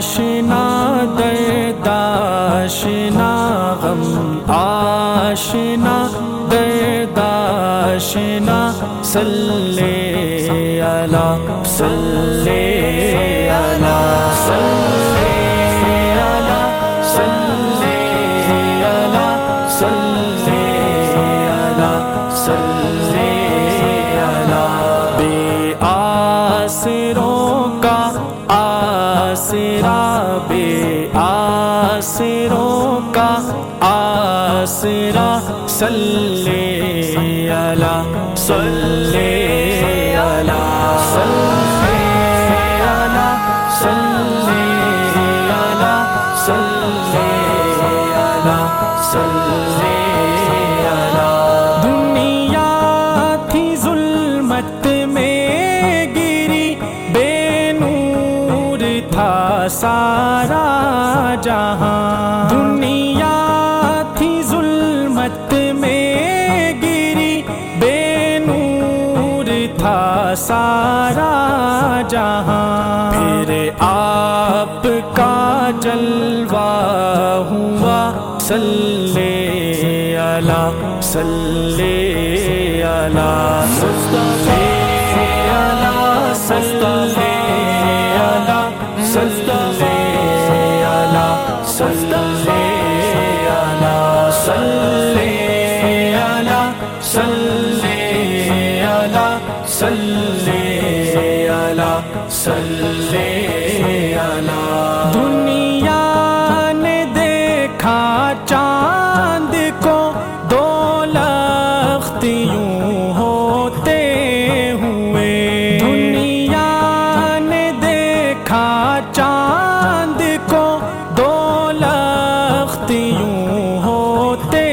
آشنا آشنا صلی اللہ صلی اللہ صلی اللہ صلی اللہ صلی اللہ صلی اللہ بے آسروں کا آسرا، بے آسروں کا آسرا، صلی اللہ صلی اللہ صلی دنیا تھی ظلمت میں گری، بے نور تھا سارا جہاں۔ دنیا پھر آپ کا جلوہ ہوا سلے اللہ سلے اللہ سستے الا سستے الا سستے الا سستے دنیا نے دیکھا چاند کو دو لخت یوں ہوتے ہوئے۔ دنیا نے دیکھا چاند کو دو لخت یوں ہوتے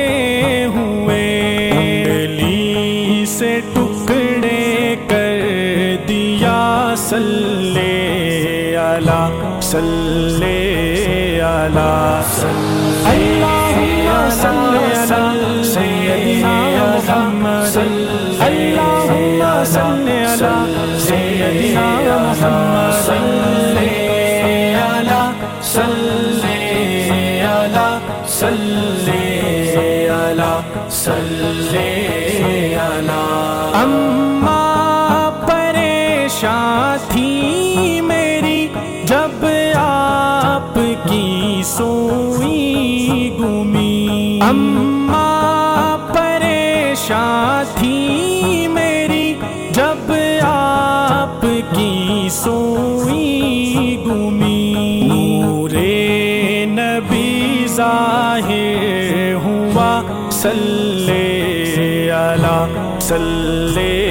ہوئے۔ انگلی سے ٹکڑے کر دیا صلی اللہ صلی اللہ اللہم صلی سیدنا محمد صلی سیدنا محمد صلی اللہ صلی اللہ صلی اللہ صلی سوئی گمی۔ اما پریشان تھی میری جب آپ کی سوئی گمی۔ نور نبی ظاہر ہوا، صلی اللہ، صلی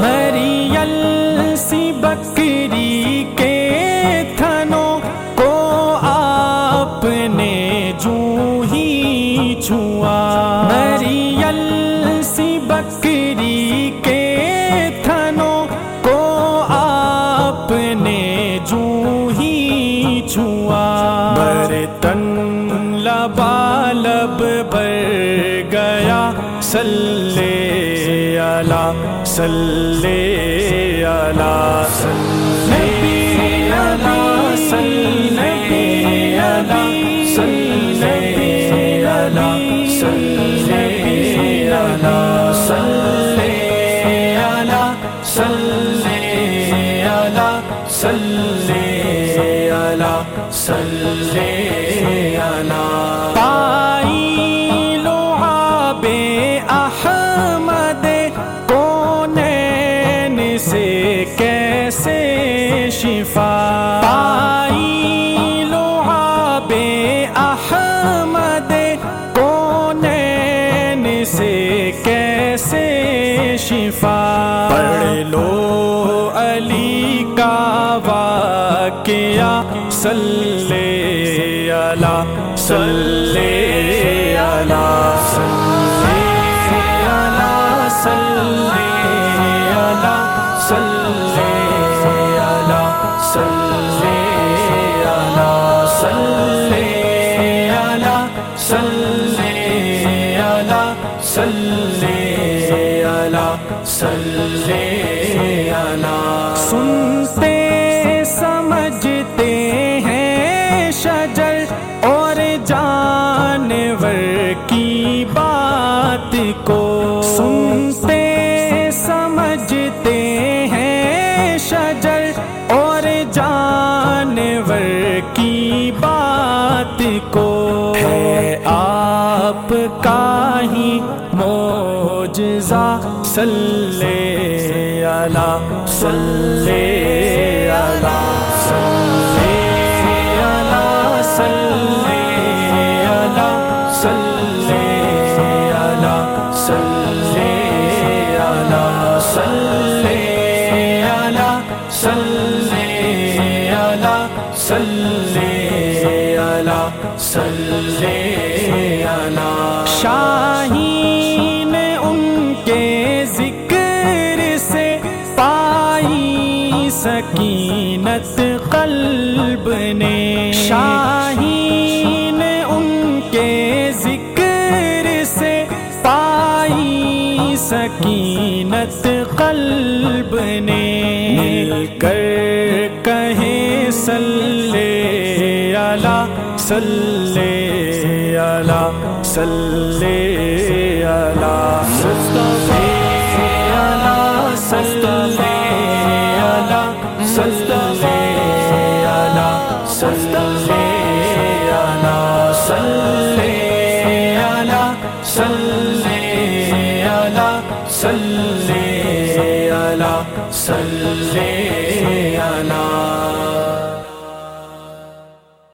مریل سی بکری کے تھنوں کو آپ نے جو ہی چھوا صلی اللہ صلی اللہ کیسے شفا پڑھ لو علی کا واقعہ صلی اللہ صلی اللہ صلی اللہ صلی اللہ صلی اللہ صلی اللہ سنتے سمجھتے ہیں شجر اور جانور کی بات کو۔ سنتے صلی اللہ صلی اللہ صلی اللہ صلی سکینت قلب نے شاہین ان کے ذکر سے پائی سکینت قلب نے مل کر کہیں صلی اللہ صلی اللہ صلی اللہ صلی اللہ صلی اللہ صلی اللہ صلی اللہ